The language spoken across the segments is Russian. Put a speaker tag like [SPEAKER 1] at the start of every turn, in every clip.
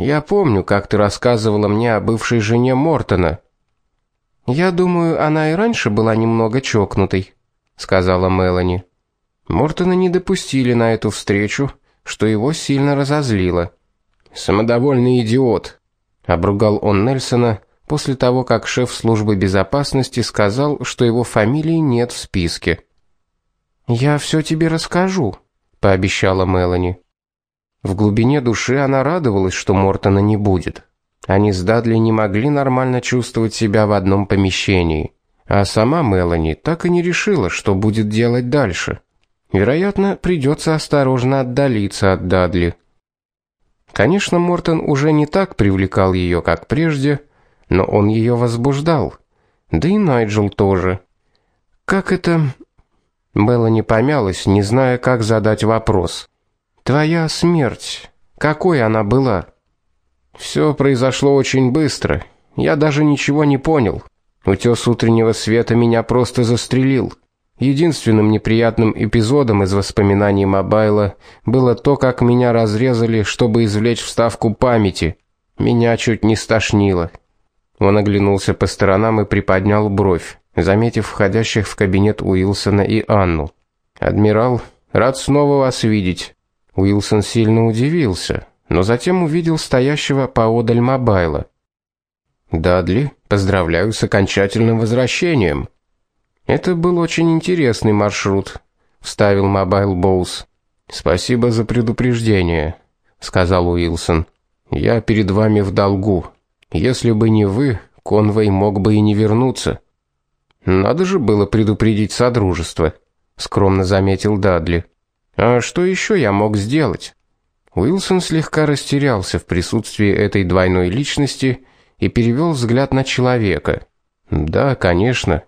[SPEAKER 1] Я помню, как ты рассказывала мне о бывшей жене Мортона.
[SPEAKER 2] Я думаю, она и раньше была немного чокнутой, сказала Мелани.
[SPEAKER 1] Мортона не допустили на эту встречу, что его сильно разозлило. Самодовольный идиот, обругал он Нельсона после того, как шеф службы безопасности сказал, что его фамилии нет в списке.
[SPEAKER 2] Я все тебе расскажу, пообещала Мелани.
[SPEAKER 1] В глубине души она радовалась, что Мортона не будет. Они с Дадли не могли нормально чувствовать себя в одном помещении, а сама Мелани так и не решила, что будет делать дальше. Вероятно, придется осторожно отдалиться от Дадли. Конечно, Мортон уже не так привлекал ее, как прежде, но он ее возбуждал. Да и Найджел тоже. Как это Мелани помялась, не зная, как задать вопрос. Твоя смерть, какой она была? Все произошло очень быстро. Я даже ничего не понял. Утес утреннего света меня просто застрелил. Единственным неприятным эпизодом из воспоминаний Мобайла было то, как меня разрезали, чтобы извлечь вставку памяти. Меня чуть не стошнило. Он оглянулся по сторонам и приподнял бровь, заметив входящих в кабинет Уилсона и Анну. Адмирал, рад снова вас видеть. Уилсон сильно удивился, но затем увидел стоящего поодаль Мобайла. Дадли, поздравляю с окончательным возвращением. Это был очень интересный маршрут, вставил Мобайл Боуз. Спасибо за предупреждение, сказал Уилсон. Я перед вами в долгу. Если бы не вы, Конвей мог бы и не вернуться. Надо же было предупредить содружество, скромно заметил Дадли. А что еще я мог сделать? Уилсон слегка растерялся в присутствии этой двойной личности и перевел взгляд на человека. Да, конечно,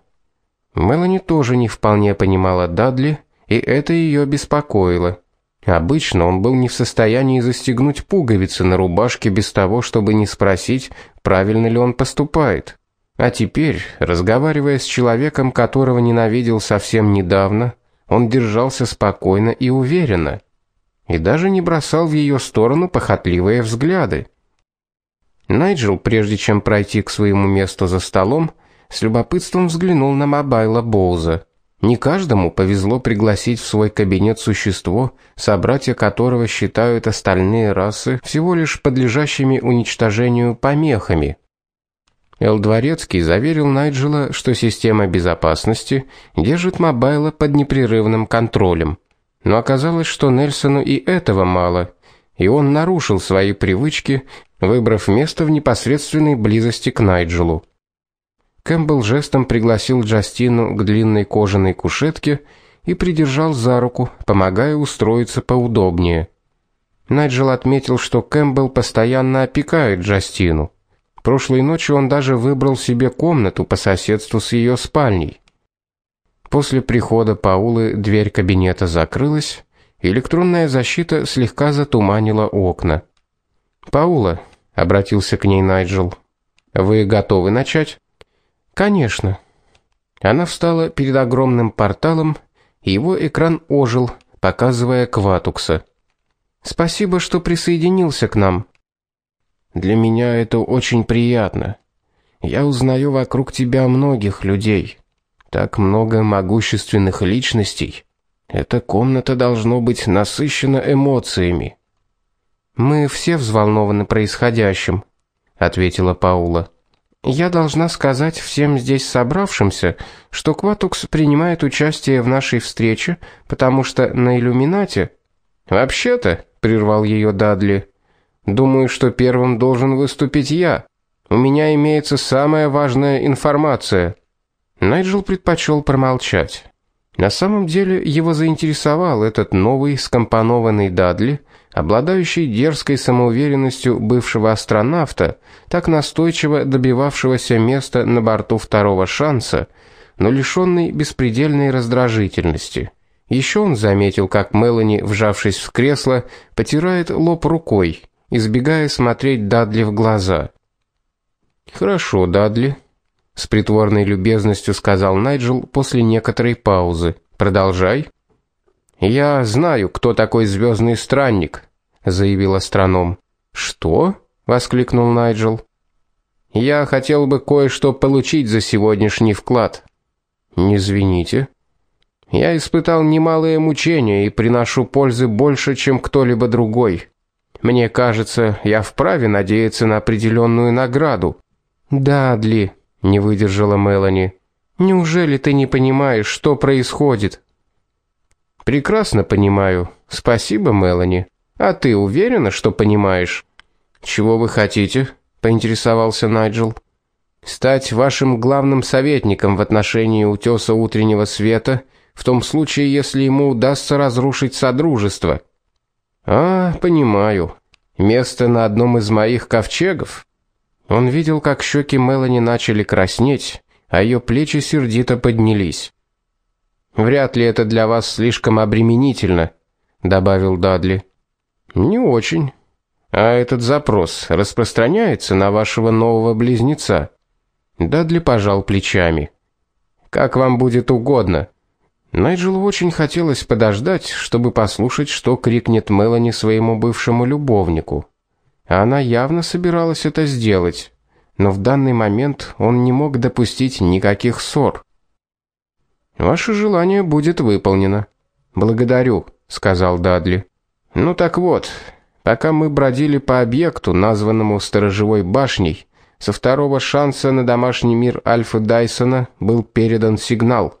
[SPEAKER 1] Мелани тоже не вполне понимала Дадли, и это ее беспокоило. Обычно он был не в состоянии застегнуть пуговицы на рубашке без того, чтобы не спросить, правильно ли он поступает. А теперь, разговаривая с человеком, которого ненавидел совсем недавно, он держался спокойно и уверенно, и даже не бросал в ее сторону похотливые взгляды. Найджел, прежде чем пройти к своему месту за столом, с любопытством взглянул на Мобайла Боуза. Не каждому повезло пригласить в свой кабинет существо, собратья которого считают остальные расы всего лишь подлежащими уничтожению помехами. Эл заверил Найджела, что система безопасности держит Мобайла под непрерывным контролем. Но оказалось, что Нельсону и этого мало, и он нарушил свои привычки, выбрав место в непосредственной близости к Найджелу. Кэмпбелл жестом пригласил Джастину к длинной кожаной кушетке и придержал за руку, помогая устроиться поудобнее. Найджел отметил, что Кэмпбелл постоянно опекает Джастину. Прошлой ночью он даже выбрал себе комнату по соседству с ее спальней. После прихода Паулы дверь кабинета закрылась, электронная защита слегка затуманила окна. "Паула", обратился к ней Найджел. "Вы готовы начать?" Конечно. Она встала перед огромным порталом, и его экран ожил, показывая Кватукса. Спасибо, что присоединился к нам. Для меня это очень приятно. Я узнаю вокруг тебя многих людей. Так много могущественных личностей. Эта комната должно быть насыщена эмоциями. Мы все взволнованы происходящим, ответила Паула. Я должна сказать всем здесь собравшимся, что Кватукс принимает участие в нашей встрече, потому что на иллюминате Вообще-то, прервал ее Дадли. Думаю, что первым должен выступить я. У меня имеется самая важная информация. Найджел предпочел промолчать. На самом деле его заинтересовал этот новый скомпонованный Дадли, обладающий дерзкой самоуверенностью бывшего астронавта, так настойчиво добивавшегося места на борту второго шанса, но лишённый беспредельной раздражительности. Еще он заметил, как Мелани, вжавшись в кресло, потирает лоб рукой, избегая смотреть Дадли в глаза. Хорошо, Дадли, с притворной любезностью сказал Найджел после некоторой паузы. Продолжай. Я знаю, кто такой звездный странник, заявил астроном. Что?
[SPEAKER 2] воскликнул Найджел. Я хотел бы кое-что получить за сегодняшний вклад.
[SPEAKER 1] Не извините.
[SPEAKER 2] Я испытал немалые мучения и приношу пользы больше, чем кто-либо другой. Мне кажется, я вправе надеяться на определенную награду.
[SPEAKER 1] Да, Дли, не выдержала Мелани. Неужели ты не понимаешь, что происходит?
[SPEAKER 2] Прекрасно понимаю. Спасибо, Мелани. А ты уверена, что понимаешь?
[SPEAKER 1] Чего вы хотите? поинтересовался Найджел.
[SPEAKER 2] Стать вашим главным советником в отношении утёса утреннего света, в том случае, если ему удастся разрушить содружество. А, понимаю. Место на одном из моих ковчегов. Он видел, как щеки Мелани начали краснеть, а ее плечи сердито поднялись. Вряд ли это для вас слишком обременительно, добавил Дадли. Не очень. А этот запрос распространяется на вашего нового близнеца? Дадли пожал плечами. Как вам будет угодно. Найджелу очень хотелось подождать, чтобы послушать, что крикнет Мелани своему бывшему любовнику. Она явно собиралась это сделать, но в данный момент он не мог допустить никаких ссор. Ваше желание будет выполнено. Благодарю, сказал Дадли. Ну так вот, пока мы бродили по объекту, названному сторожевой башней, со второго шанса на домашний мир Альфа Дайсона был передан сигнал.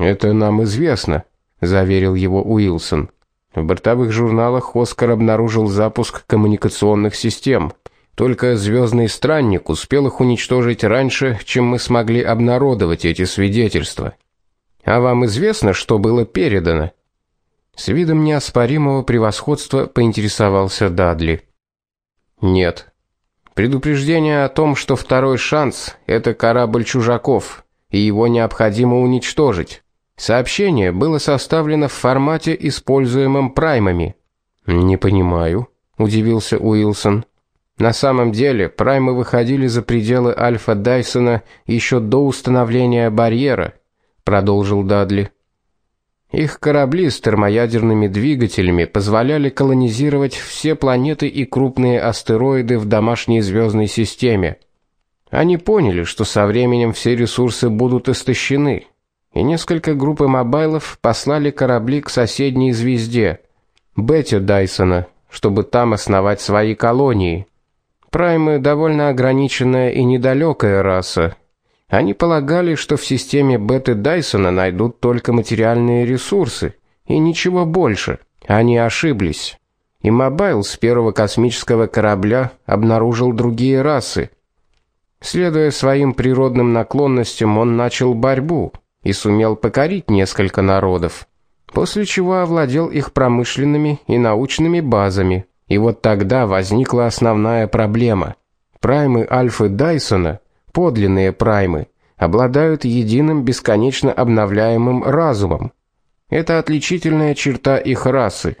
[SPEAKER 2] Это нам известно, заверил его Уилсон. В бортовых журналах Оскар обнаружил запуск коммуникационных систем. Только звездный странник успел их уничтожить раньше, чем мы смогли обнародовать эти свидетельства. А вам известно, что было передано? С видом неоспоримого превосходства поинтересовался Дадли. Нет. Предупреждение о том, что второй шанс это корабль чужаков, и его необходимо уничтожить. Сообщение было составлено в формате, используемом праймами.
[SPEAKER 1] Не понимаю, удивился Уилсон.
[SPEAKER 2] На самом деле, праймы выходили за пределы Альфа Дайсона еще до установления барьера продолжил Дадли. Их корабли с термоядерными двигателями позволяли колонизировать все планеты и крупные астероиды в домашней звездной системе. Они поняли, что со временем все ресурсы будут истощены, и несколько групп мобайлов послали корабли к соседней звезде Бетти Дайсона, чтобы там основать свои колонии. Праймы довольно ограниченная и недалекая раса, они полагали, что в системе Беты Дайсона найдут только материальные ресурсы и ничего больше. Они ошиблись. Иммобайл с первого космического корабля обнаружил другие расы. Следуя своим природным наклонностям, он начал борьбу и сумел покорить несколько народов, после чего овладел их промышленными и научными базами. И вот тогда возникла основная проблема. Праймы Альфы Дайсона подлинные праймы, обладают единым бесконечно обновляемым разумом. Это отличительная черта их расы.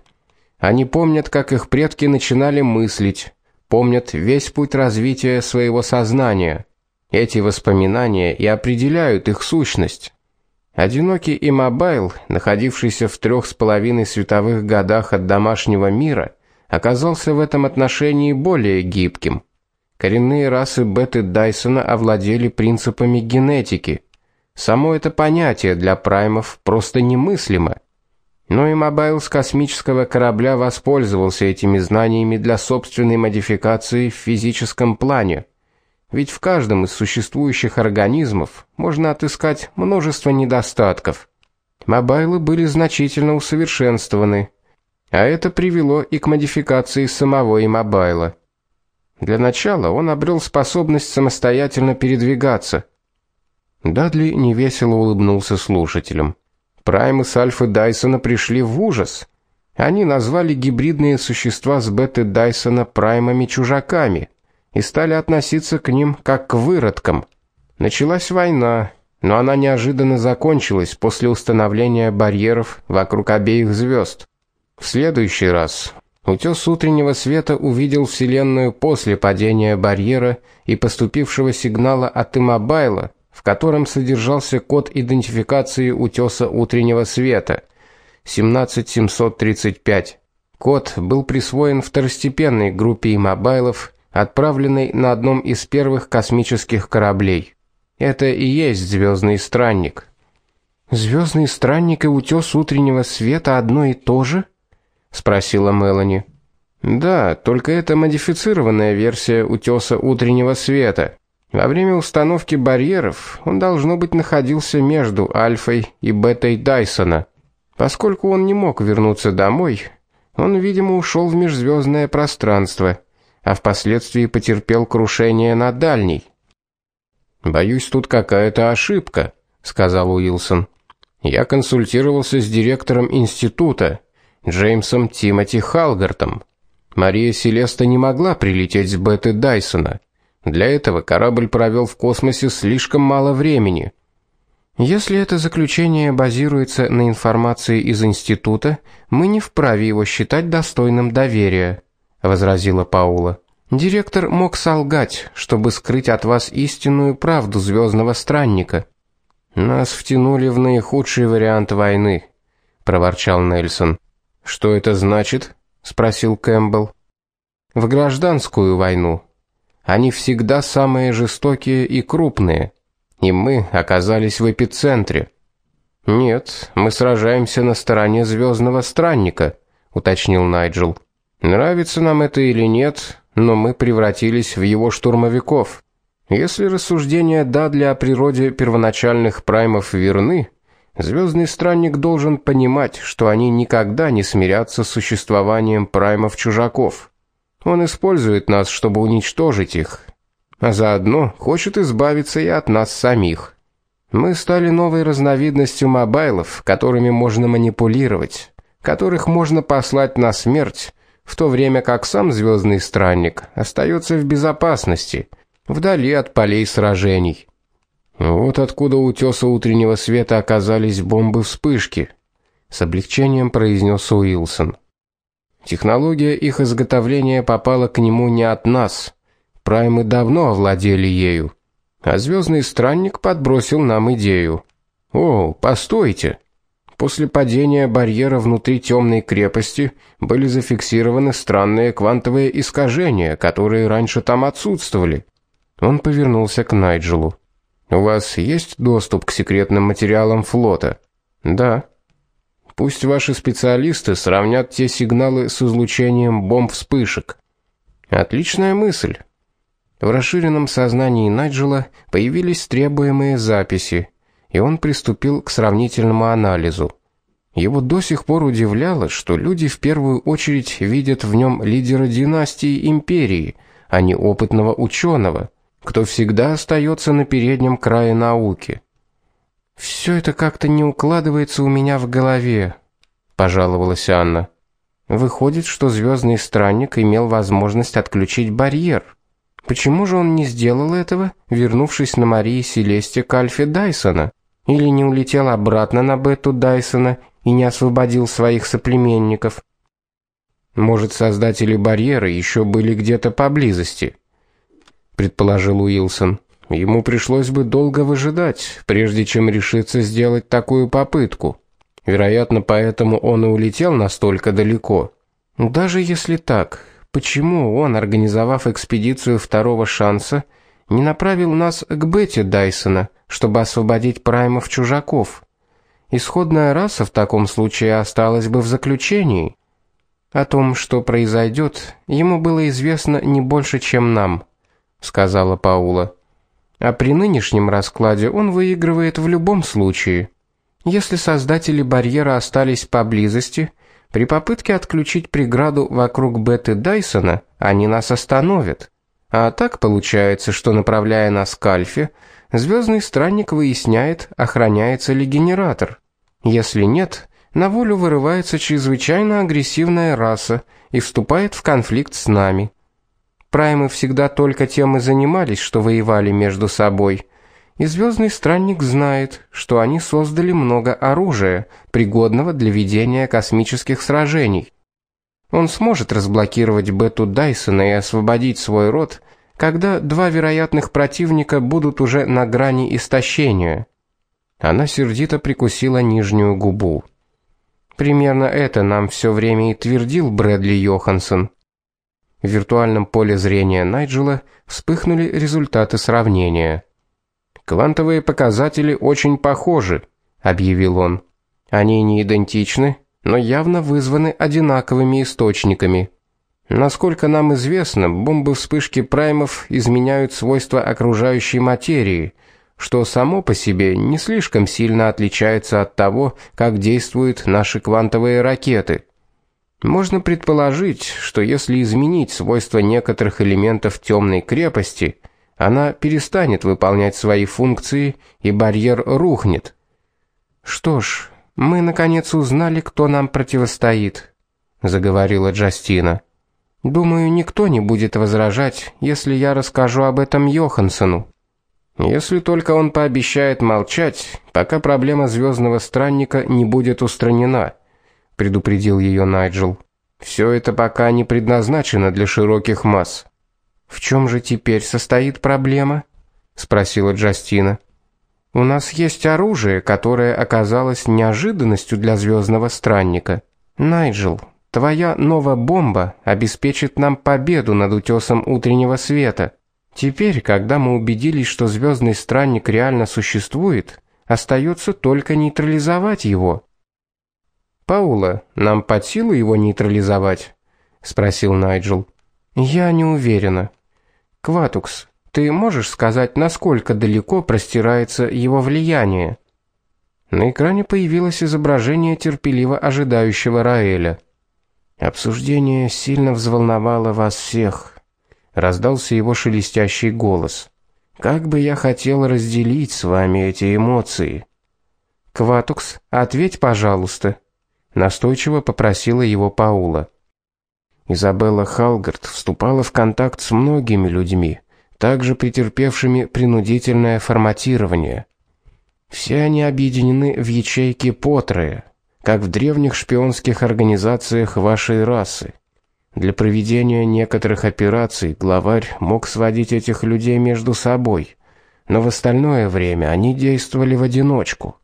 [SPEAKER 2] Они помнят, как их предки начинали мыслить, помнят весь путь развития своего сознания. Эти воспоминания и определяют их сущность. Одинокий иммобайл, находившийся в трех с половиной световых годах от домашнего мира, оказался в этом отношении более гибким. Коренные расы Беты Дайсона овладели принципами генетики. Само это понятие для праймов просто немыслимо. Но иммобайл с космического корабля воспользовался этими знаниями для собственной модификации в физическом плане. Ведь в каждом из существующих организмов можно отыскать множество недостатков. Мобайлы были значительно усовершенствованы, а это привело и к модификации самого иммобайла. Для начала он обрел способность самостоятельно передвигаться. Дадли невесело улыбнулся слушателям. Праймы с Альфы Дайсона пришли в ужас. Они назвали гибридные существа с Беты Дайсона праймами-чужаками и стали относиться к ним как к выродкам. Началась война, но она неожиданно закончилась после установления барьеров вокруг обеих звезд. В следующий раз Утес утреннего света увидел вселенную после падения барьера и поступившего сигнала от Имобайла, в котором содержался код идентификации утеса утреннего света 17735. Код был присвоен второстепенной группе имобайлов,
[SPEAKER 1] отправленной на одном из первых космических кораблей. Это и есть звездный странник.
[SPEAKER 2] Звездный странник и утес утреннего света одно и то же? спросила Мелани.
[SPEAKER 1] Да, только это модифицированная версия утеса утреннего света. Во время установки барьеров он должно быть находился между альфой и бетой Дайсона. Поскольку он не мог вернуться домой, он, видимо, ушел в межзвездное пространство, а впоследствии потерпел крушение на дальней.
[SPEAKER 2] Боюсь, тут какая-то ошибка, сказал Уилсон. Я консультировался с директором института, Джеймсом Тимоти Халгартом. Мария Селеста не могла прилететь с Беты Дайсона. Для этого корабль провел в космосе слишком мало времени.
[SPEAKER 1] Если это заключение базируется на информации из института, мы не вправе его считать достойным доверия, возразила Паула. Директор мог солгать, чтобы скрыть от вас истинную правду звездного странника.
[SPEAKER 2] Нас втянули в наихудший вариант войны, проворчал Нельсон. Что это значит? спросил Кэмпбелл.
[SPEAKER 1] В гражданскую войну. Они всегда самые жестокие и крупные. И мы оказались в эпицентре.
[SPEAKER 2] Нет, мы сражаемся на стороне звездного странника, уточнил Найджел. Нравится нам это или нет, но мы превратились в его штурмовиков. Если рассуждения Дадли о природе первоначальных праймов верны, Звездный странник должен понимать, что они никогда не смирятся с существованием праймов-чужаков. Он использует нас, чтобы уничтожить их, а заодно хочет избавиться и от нас самих. Мы стали новой разновидностью мобайлов, которыми можно манипулировать, которых можно послать на смерть, в то время как сам звездный странник остается в безопасности, вдали от полей сражений.
[SPEAKER 1] Вот откуда у утёса утреннего света оказались бомбы-вспышки, с облегчением произнес Уилсон. Технология их изготовления попала к нему не от нас. Праймы давно овладели ею, а звездный странник подбросил нам идею. О, постойте. После падения барьера внутри темной крепости были зафиксированы странные квантовые искажения, которые раньше там отсутствовали. Он повернулся к Найджелу. У вас есть доступ к секретным материалам флота?
[SPEAKER 2] Да.
[SPEAKER 1] Пусть ваши специалисты сравнят те сигналы с излучением бомб-вспышек. Отличная мысль. В расширенном сознании Найджела появились требуемые записи, и он приступил к сравнительному анализу. Его до сих пор удивляло, что люди в первую очередь видят в нем лидера династии империи, а не опытного ученого кто всегда остается на переднем крае науки. Все это как-то не укладывается у меня в голове, пожаловалась Анна. Выходит, что звездный странник имел возможность отключить барьер. Почему же он не сделал этого, вернувшись на Марии Селесте к Альфе Дайсона? Или не улетел обратно на Бету Дайсона и не освободил своих соплеменников? Может, создатели барьера еще были где-то поблизости? предположил Уилсон. Ему пришлось бы долго выжидать, прежде чем решиться сделать такую попытку. Вероятно, поэтому он и улетел настолько далеко. Даже если так, почему он, организовав экспедицию второго шанса, не направил нас к Бетти Дайсона, чтобы освободить праймов чужаков? Исходная раса в таком случае осталась бы в заключении. О том, что произойдет, ему было известно не больше, чем нам сказала Паула. А при нынешнем раскладе он выигрывает в любом случае. Если создатели барьера остались поблизости, при попытке отключить преграду вокруг Беты Дайсона, они нас остановят. А так получается, что направляя нас к Альфе, звездный странник выясняет, охраняется ли генератор. Если нет, на волю вырывается чрезвычайно агрессивная раса и вступает в конфликт с нами. Праймы всегда только тем и занимались, что воевали между собой. И звездный странник знает, что они создали много оружия, пригодного для ведения космических сражений. Он сможет разблокировать Бету Дайсона и освободить свой род, когда два вероятных противника будут уже на грани истощения. Она сердито прикусила нижнюю губу. Примерно это нам все время и твердил Брэдли Йоханссон. В виртуальном поле зрения Найджела вспыхнули результаты сравнения. Квантовые показатели очень похожи, объявил он. Они не идентичны, но явно вызваны одинаковыми источниками. Насколько нам известно, бомбы вспышки праймов изменяют свойства окружающей материи, что само по себе не слишком сильно отличается от того, как действуют наши квантовые ракеты. Можно предположить, что если изменить свойства некоторых элементов темной крепости, она перестанет выполнять свои функции и барьер рухнет. Что ж, мы наконец узнали, кто нам противостоит, заговорила Джастина. Думаю, никто не будет возражать, если я расскажу об этом Йохансену. Если только он пообещает молчать, пока проблема звездного странника не будет устранена, предупредил ее Найджел. Все это пока не предназначено для широких масс. В чем же теперь состоит проблема? спросила Джастина. У нас есть оружие, которое оказалось неожиданностью для звездного странника. Найджел, Твоя новая бомба обеспечит нам победу над утесом утреннего света. Теперь, когда мы убедились, что звездный странник реально существует, остается только нейтрализовать его. Паула, нам под силу его нейтрализовать? спросил Найджел. Я не уверена. Кватукс, ты можешь сказать, насколько далеко простирается его влияние? На экране появилось изображение терпеливо ожидающего Раэля. Обсуждение сильно взволновало вас всех, раздался его шелестящий голос. Как бы я хотел разделить с вами эти эмоции. Кватукс, ответь, пожалуйста, настойчиво попросила его Паула. Изабелла Халгард вступала в контакт с многими людьми, также претерпевшими принудительное форматирование. Все они объединены в ячейке Потрея как в древних шпионских организациях вашей расы. Для проведения некоторых операций главарь мог сводить этих людей между собой, но в остальное время они действовали в одиночку.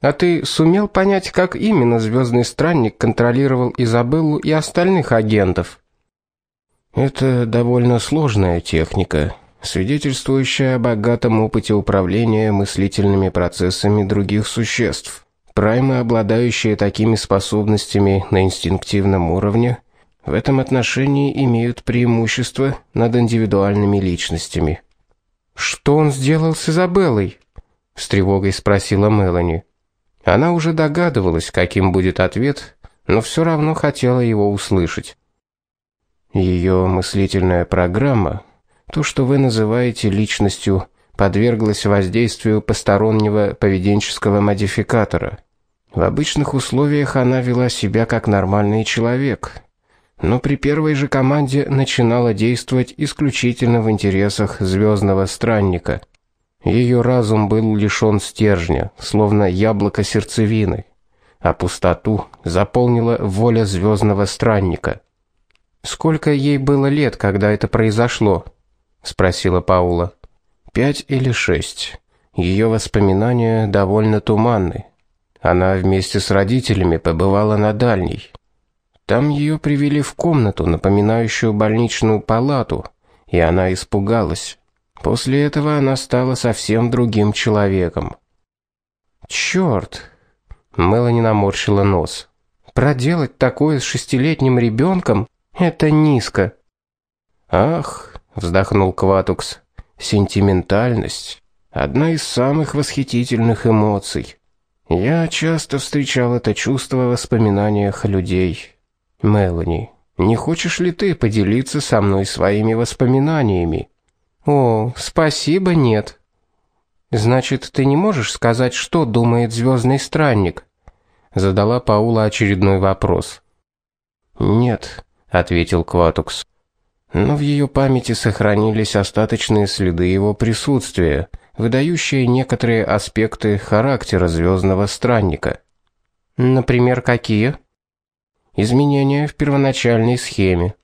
[SPEAKER 1] А ты сумел понять, как именно звездный странник контролировал Изабеллу и остальных агентов? Это довольно сложная техника, свидетельствующая о богатом опыте управления мыслительными процессами других существ. Праймы, обладающие такими способностями на инстинктивном уровне, в этом отношении имеют преимущество над индивидуальными личностями. Что он сделал с Изабеллой? с тревогой спросила Мелани. Она уже догадывалась, каким будет ответ, но все равно хотела его услышать. Ее мыслительная программа, то, что вы называете личностью, подверглась воздействию постороннего поведенческого модификатора. В обычных условиях она вела себя как нормальный человек, но при первой же команде начинала действовать исключительно в интересах звездного странника. Ее разум был лишен стержня, словно яблоко сердцевины, а пустоту заполнила воля звездного странника. Сколько ей было лет, когда это произошло? спросила Паула. Пять или шесть. Ее воспоминания довольно туманны. Она вместе с родителями побывала на дальней. Там ее привели в комнату, напоминающую больничную палату, и она испугалась. После этого она стала совсем другим человеком. Черт! Мелани наморщила нос. Проделать такое с шестилетним ребенком — это низко. Ах, вздохнул Кватукс. Сентиментальность одна из самых восхитительных эмоций. Я часто встречал это чувство в воспоминаниях людей. Мелани, не хочешь ли ты поделиться со мной своими воспоминаниями? О, спасибо, нет. Значит, ты не можешь сказать, что думает звездный странник? задала Паула очередной вопрос. Нет, ответил Кватукс. Но в ее памяти сохранились остаточные следы его присутствия выдающие некоторые аспекты характера звездного странника. Например, какие? Изменения в первоначальной схеме.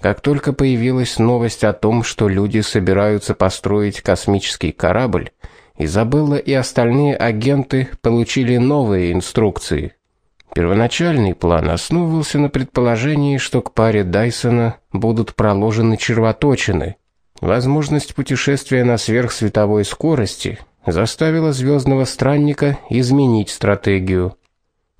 [SPEAKER 1] Как только появилась новость о том, что люди собираются построить космический корабль, Изабелла и остальные агенты получили новые инструкции. Первоначальный план основывался на предположении, что к паре Дайсона будут проложены червоточины. Возможность путешествия на сверхсветовой скорости заставила звездного странника изменить стратегию.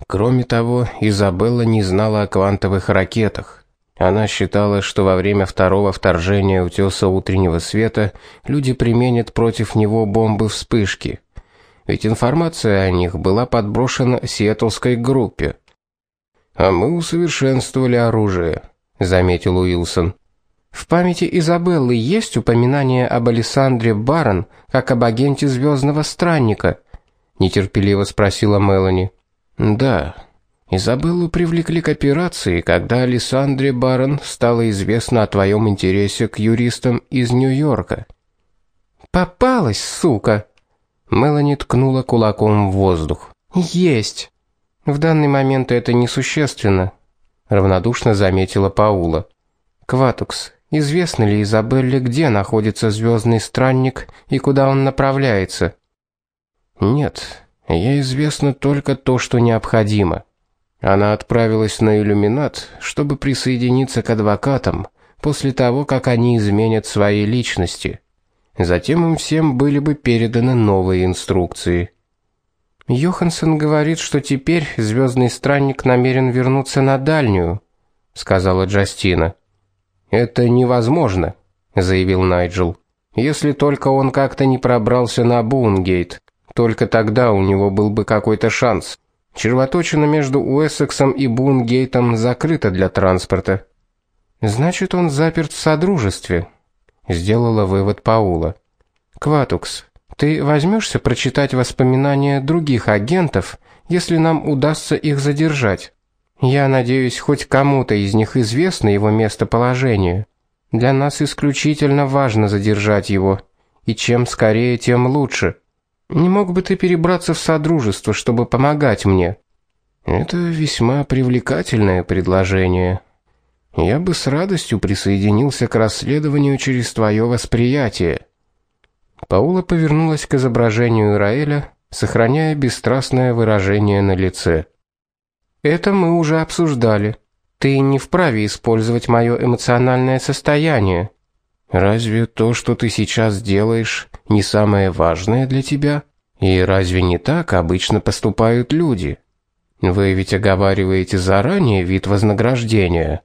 [SPEAKER 1] Кроме того, Изабелла не знала о квантовых ракетах. Она считала, что во время второго вторжения утёса утреннего света люди применят против него бомбы-вспышки. Ведь информация о них была подброшена сиэтлской группе. А мы усовершенствовали оружие, заметил Уилсон.
[SPEAKER 2] В памяти Изабеллы есть упоминание об Александре Барон как об агенте звездного странника, нетерпеливо спросила Мелани.
[SPEAKER 1] Да. Изабеллу привлекли к операции, когда Александре Барон стало известно о твоем интересе к юристам из Нью-Йорка.
[SPEAKER 2] Попалась, сука. Мелани ткнула кулаком в воздух. Есть. В данный момент это несущественно, равнодушно заметила Паула. Кватукс, известно ли Изабелле, где находится звездный странник и куда он направляется?
[SPEAKER 1] Нет, ей известно только то, что необходимо. Она отправилась на иллюминат, чтобы присоединиться к адвокатам после того, как они изменят свои личности. Затем им всем были бы переданы новые инструкции.
[SPEAKER 2] Йоханссон говорит, что теперь звездный странник намерен вернуться на дальнюю, сказала Джастина.
[SPEAKER 1] Это невозможно, заявил Найджел. Если только он как-то не пробрался на Бунгейт, только тогда у него был бы какой-то шанс. Червоточина между Уэссексом и Бунгейтом закрыта для транспорта.
[SPEAKER 2] Значит, он заперт в содружестве, сделала вывод Паула. Кватукс, ты возьмешься прочитать воспоминания других агентов, если нам удастся их задержать. Я надеюсь, хоть кому-то из них известно его местоположение. Для нас исключительно важно задержать его, и чем скорее, тем лучше. Не мог бы ты перебраться в содружество, чтобы помогать мне?
[SPEAKER 1] Это весьма привлекательное предложение. Я бы с радостью присоединился к расследованию через твое восприятие.
[SPEAKER 2] Паула повернулась к изображению Раэля, сохраняя бесстрастное выражение на лице. Это мы уже обсуждали. Ты не вправе использовать мое эмоциональное состояние.
[SPEAKER 1] Разве то, что ты сейчас делаешь, не самое важное для тебя? И разве не так обычно поступают люди? Вы ведь оговариваете заранее вид вознаграждения.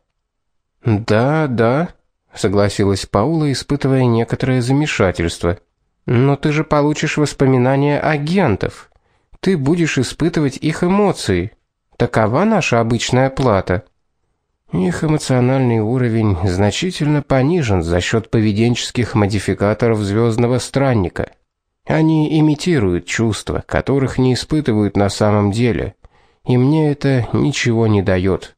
[SPEAKER 2] Да, да, согласилась Паула, испытывая некоторое замешательство. Но ты же получишь воспоминания агентов. Ты будешь испытывать их эмоции. Такова наша обычная плата.
[SPEAKER 1] Их эмоциональный уровень значительно понижен за счет поведенческих модификаторов звездного странника. Они имитируют чувства, которых не испытывают на самом деле, и мне это ничего не дает.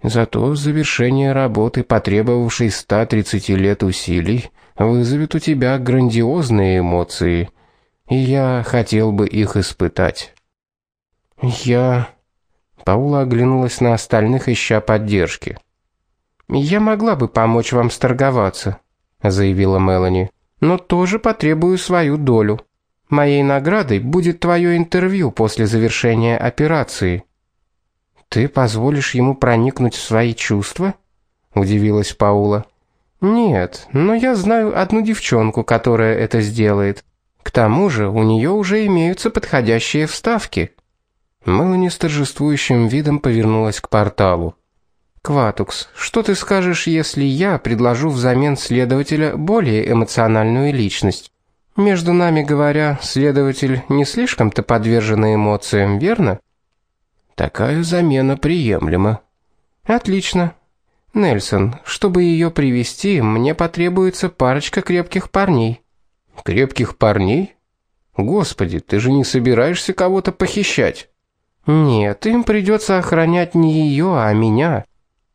[SPEAKER 1] Зато завершение работы, потребовавшей 130 лет усилий, вызовет у тебя грандиозные эмоции, и я хотел бы их испытать.
[SPEAKER 2] Я Паула оглянулась на остальных, ища поддержки. Я могла бы помочь вам сторговаться, заявила Мелани. Но тоже потребую свою долю. Моей наградой будет твое интервью после завершения операции. Ты позволишь ему проникнуть в свои чувства? удивилась Паула. Нет, но я знаю одну девчонку, которая это сделает. К тому же, у нее уже имеются подходящие вставки.
[SPEAKER 1] Мелани с торжествующим видом повернулась к порталу.
[SPEAKER 2] Кватукс, что ты скажешь, если я предложу взамен следователя более эмоциональную личность? Между нами говоря, следователь не слишком-то подвержен эмоциям, верно?
[SPEAKER 1] Такая замена приемлема.
[SPEAKER 2] Отлично. Нельсон, чтобы ее привести, мне потребуется парочка крепких парней.
[SPEAKER 1] Крепких парней? Господи, ты же не собираешься кого-то похищать?
[SPEAKER 2] Нет, им придется охранять не ее, а меня.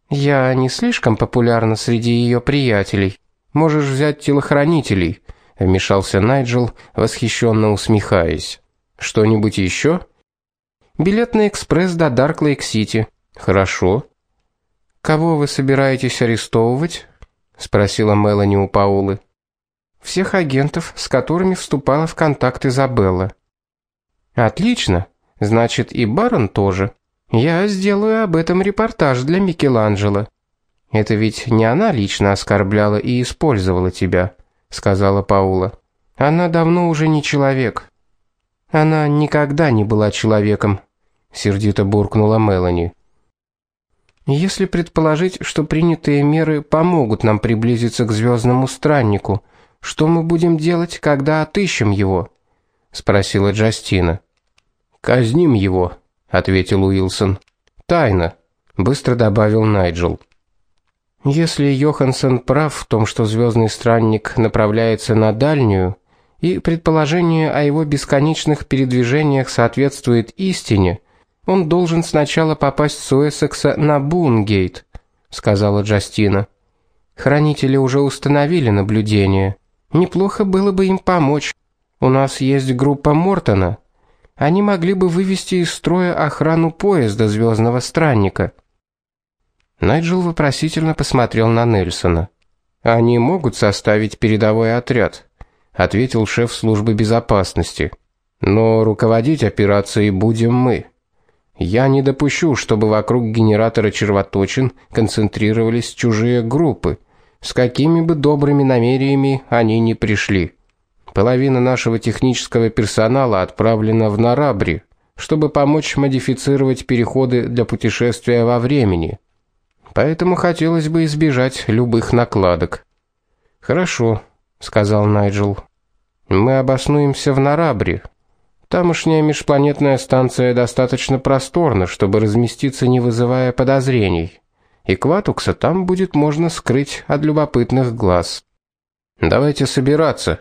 [SPEAKER 2] Я не слишком популярна среди ее приятелей. Можешь взять телохранителей, вмешался Найджел, восхищенно усмехаясь. Что-нибудь еще? Билет на экспресс до Дарклейк-Сити.
[SPEAKER 1] Хорошо.
[SPEAKER 2] Кого вы собираетесь арестовывать? спросила Мелани у Паулы. Всех агентов, с которыми вступала в контакт Изабелла. Отлично. Значит, и барон тоже. Я сделаю об этом репортаж для Микеланджело. Это ведь не она лично оскорбляла и использовала тебя, сказала Паула. Она давно уже не человек. Она никогда не была человеком, сердито буркнула Мелани. Если предположить, что принятые меры помогут нам приблизиться к звездному страннику, что мы будем делать, когда отыщем его? спросила Джастина. Казним его, ответил Уилсон. Тайна, быстро добавил Найджел. Если Йоханссон прав в том, что звездный странник направляется на дальнюю, и предположение о его бесконечных передвижениях соответствует истине, он должен сначала попасть с Уэссекса на Бунгейт, сказала Джастина. Хранители уже установили наблюдение. Неплохо было бы им помочь. У нас есть группа Мортона. Они могли бы вывести из строя охрану поезда звездного странника. Найджел вопросительно посмотрел на Нельсона. Они могут составить передовой отряд, ответил шеф службы безопасности. Но руководить операцией будем мы. Я не допущу, чтобы вокруг генератора червоточин концентрировались чужие группы, с какими бы добрыми намерениями они ни пришли. Половина нашего технического персонала отправлена в Нарабри, чтобы помочь модифицировать переходы для путешествия во времени. Поэтому хотелось бы избежать любых накладок. Хорошо, сказал Найджел. Мы обоснуемся в Нарабре. Тамошняя межпланетная станция достаточно просторна, чтобы разместиться, не вызывая подозрений. И Кватукса там будет можно скрыть от любопытных глаз. Давайте собираться,